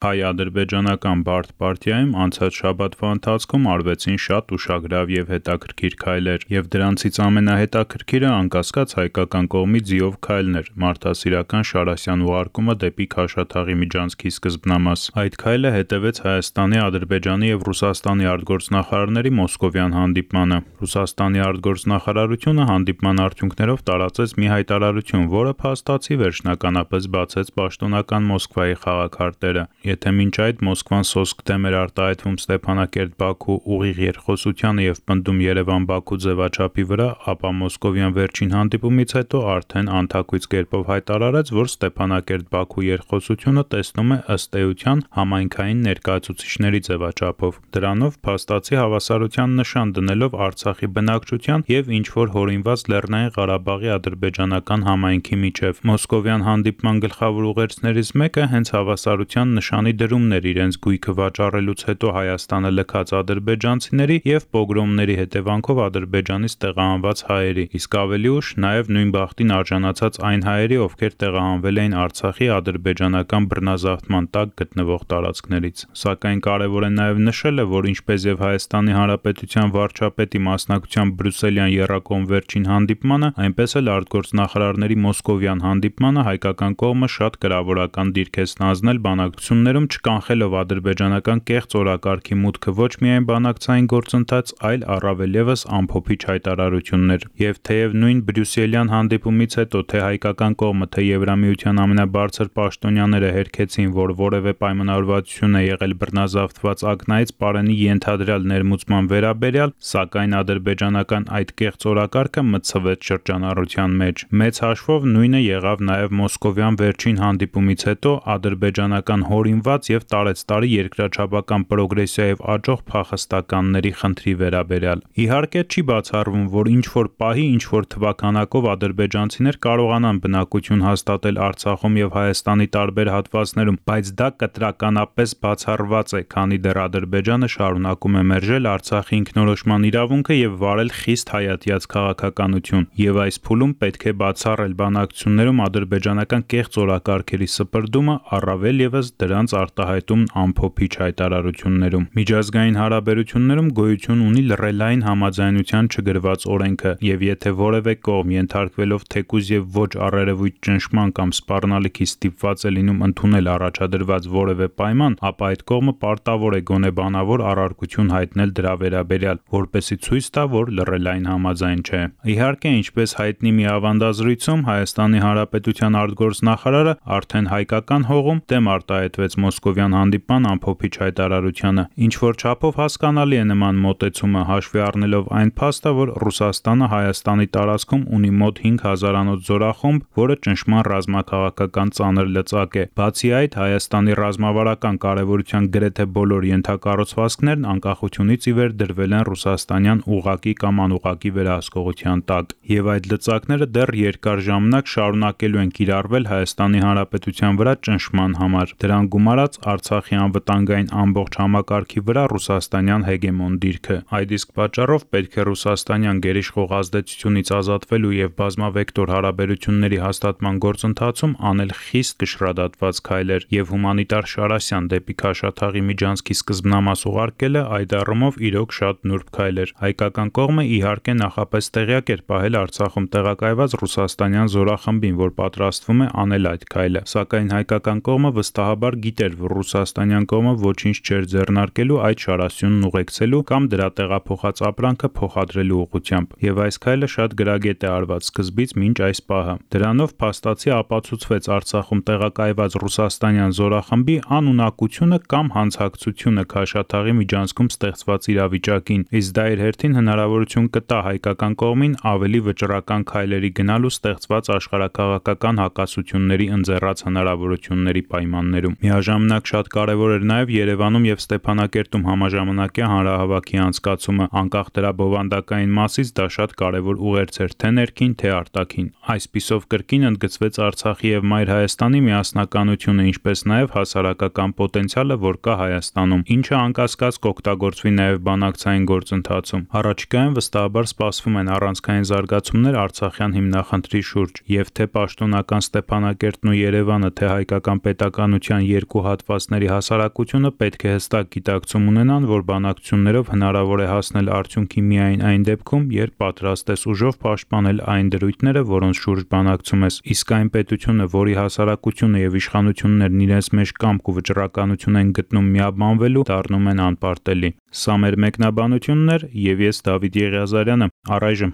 Հայ-ադրբեջանական բարդ պարտիայում անցած շաբաթվա ընթացքում արվեցին շատ ուշագրավ եւ հետաքրքիր քայլեր, եւ դրանցից ամենահետաքրքիրը անկասկած հայկական կողմի ձիով քայլն էր՝ մարդասիրական Շարասյան ուղարկումը դեպի Քաշաթաղի միջանցքի սկզբնամաս։ Այդ քայլը հետևեց Հայաստանի, Ադրբեջանի եւ Ռուսաստանի արտգործնախարարների մոսկովյան հանդիպմանը։ Ռուսաստանի արտգործնախարարությունը հանդիպման արդյունքներով տարածեց մի հայտարարություն, որը փաստացի վերջնականապես բացեց պաշտոնական Մոսկվայի խաղաքարտերը։ Եթե մինչ այդ Մոսկվան սոսկ դեմ էր արտահայտվում Ստեփանակերտ-Բաքու ուղիղ երկխոսությանը եւ պնդում Երևան-Բաքու ձևաչափի վրա, ապա մոսկովյան վերջին հանդիպումից հետո արդեն անթակույց կերպով հայտարարեց, որ Ստեփանակերտ-Բաքու երկխոսությունը տեսնում է ըստ էության համայնքային ներկայացուցիչների ձևաչափով։ Դրանով փաստացի հավասարության նշան դնելով Արցախի բնակչության եւ ինչ որ հորինված Լեռնային Ղարաբաղի ադրբեջանական համայնքի միջև։ Մոսկովյան հանդիպման գլխավոր ուղերձներից մեկը հենց հավասարության նշան նշանի դրումն էր իրենց գույքը վաճառելուց հետո Հայաստանը լքած ադրբեջանցիների եւ պոգրոմների հետևանքով Ադրբեջանից տեղահանված հայերի, իսկ ավելի ուշ նաեւ նույն բախտին արժանացած այն հայերի, ովքեր տեղահանվել էին Արցախի ադրբեջանական բռնազավթման տակ գտնվող տարածքներից։ Սակայն կարևոր է նաեւ նշելը, որ ինչպես եւ Հայաստանի Հանրապետության վարչապետի մասնակցությամբ Բրյուսելյան Երակոմ վերջին հանդիպմանը, այնպես էլ արտգործնախարարների Մոսկովյան հանդիպմանը հայկական կողմը շատ կրավորական դիրք է ստանձնել բանակցություններ հանդիպումներում չկանխելով ադրբեջանական կեղծ օրակարգի մուտքը ոչ միայն բանակցային գործընթաց, այլ առավել եւս ամփոփիչ հայտարարություններ։ Եվ թեև նույն Բրյուսելյան հանդիպումից հետո թե հայկական կողմը, թե Եվրամիության ամենաբարձր պաշտոնյաները հերքեցին, որ որևէ պայմանավորվածություն է եղել բռնազավթված ակնայից Պարենի ենթադրյալ ներմուծման վերաբերյալ, սակայն ադրբեջանական այդ կեղծ օրակարգը մտցվեց շրջանառության մեջ։ Մեծ հաշվով նույնը եղավ նաև Մոսկովյան վերջին հանդիպումից հետո ադրբեջանական հորին ընդունված եւ տարեցտարի երկրաչափական պրոգրեսիայով աճող փախստականների խնդրի վերաբերյալ։ Իհարկե չի բացառվում, որ ինչ որ պահի ինչ որ թվականակով ադրբեջանցիներ կարողանան բնակություն հաստատել Արցախում եւ Հայաստանի տարբեր հատվածներում, բայց դա կտրականապես բացառված է, քանի դեռ Ադրբեջանը շարունակում է մերժել Արցախի ինքնորոշման իրավունքը եւ վարել խիստ հայատյաց քաղաքականություն, եւ այս փուլում պետք է բացառել բանակցություններում ադրբեջանական կեղծ օրակարգերի սպրդումը, առավել եւս դրանց նրանց արտահայտումն ամփոփիչ հայտարարություններում։ Միջազգային հարաբերություններում գոյություն ունի լռելային համաձայնության չգրված օրենքը, եւ եթե որևէ կողմ ենթարկվելով թեկուզ եւ ոչ առերևույթ ճնշման կամ սպառնալիքի ստիպված է լինում ընդունել առաջադրված որևէ պայման, ապա այդ կողմը պարտավոր է գոնե բանավոր առարկություն հայտնել դրա վերաբերյալ, որպեսի ցույց տա, որ լռելային համաձայն չէ։ Իհարկե, ինչպես հայտնի մի ավանդազրույցում Հայաստանի Հանրապետության արտգործնախարարը արդեն հայկական հողում դեմ արտահայտվեց մոսկովյան հանդիպման ամփոփիչ հայտարարությանը։ Ինչ որ չափով հասկանալի է նման մոտեցումը հաշվի առնելով այն փաստը, որ Ռուսաստանը Հայաստանի տարածքում ունի մոտ 5000-անոց զորախումբ, որը ճնշման ռազմաքաղաքական ծանր լծակ է։ Բացի այդ, Հայաստանի ռազմավարական կարևորության գրեթե բոլոր ենթակառուցվածքներն անկախությունից ի վեր դրվել են ռուսաստանյան ուղակի կամ անուղակի վերահսկողության տակ, եւ այդ լծակները դեռ երկար ժամանակ շարունակելու են կիրառվել Հայաստանի Հանրապետության վրա ճնշման համար։ Դրան գումար համարած Արցախի անվտանգային ամբողջ համակարգի վրա ռուսաստանյան հեգեմոն դիրքը։ Այդ իսկ պատճառով պետք է ռուսաստանյան գերիշխող ազդեցությունից ազատվելու եւ բազմավեկտոր հարաբերությունների հաստատման գործընթացում անել խիստ կշռադատված քայլեր եւ հումանիտար Շարասյան դեպի Քաշաթաղի միջանցքի սկզբնամաս ուղարկելը այդ առումով իրոք շատ նուրբ քայլ էր։ Հայկական կողմը իհարկե նախապես տեղյակ էր պահել Արցախում տեղակայված ռուսաստանյան զորախմբին, որ պատրաստվում է անել այդ քայլը, սակայն հայկական կողմը վստահաբար գիտե գիտեր, որ ռուսաստանյան կողմը ոչինչ չէր ձեռնարկելու այդ շարասյունն ուղեկցելու կամ դրա տեղափոխած ապրանքը փոխադրելու ուղղությամբ, եւ այս քայլը շատ գրագետ է արված սկզբից մինչ այս պահը։ Դրանով փաստացի ապացուցվեց Արցախում տեղակայված ռուսաստանյան զորախմբի անունակությունը կամ հանցակցությունը Քաշաթաղի միջանցքում ստեղծված իրավիճակին, իսկ դա իր հերթին հնարավորություն կտա հայկական կողմին ավելի վճռական քայլերի գնալու ստեղծված աշխարհակաղակական հակասությունների ընձեռած հնարավորությունների պայմաններում։ Միաժամանակ Միաժամանակ շատ կարևոր էր նաև Երևանում եւ Ստեփանակերտում համաժամանակյա հանրահավաքի անցկացումը, անկախ դրա բովանդակային մասից դա շատ կարևոր ուղերձ էր թե ներքին, թե արտաքին։ Այսպիսով կրկին ընդգծվեց Արցախի եւ Մայր Հայաստանի միասնականությունը, ինչպես նաև հասարակական պոտենցիալը, որ կա Հայաստանում, ինչը անկասկած կօգտագործվի նաև բանակցային գործընթացում։ Առաջիկայում վստահաբար սպասվում են առանցքային զարգացումներ Արցախյան հիմնախնդրի շուրջ, եւ թե պաշտոնական Ստեփանակերտն ու Երևանը, թե հայկական պետականության երկու երկու հատվածների հասարակությունը պետք է հստակ գիտակցում ունենան, որ բանակցություններով հնարավոր է հասնել արդյունքի միայն այն դեպքում, երբ պատրաստ ես ուժով պաշտպանել այն դրույթները, որոնց շուրջ բանակցում ես, իսկ այն պետությունը, որի հասարակությունը եւ իշխանություններն իրենց մեջ կամք ու վճռականություն են գտնում միաբանվելու, դառնում են անպարտելի։ Սա մեր մեկնաբանությունն էր եւ ես Դավիթ Եղիազարյանը։ Առայժմ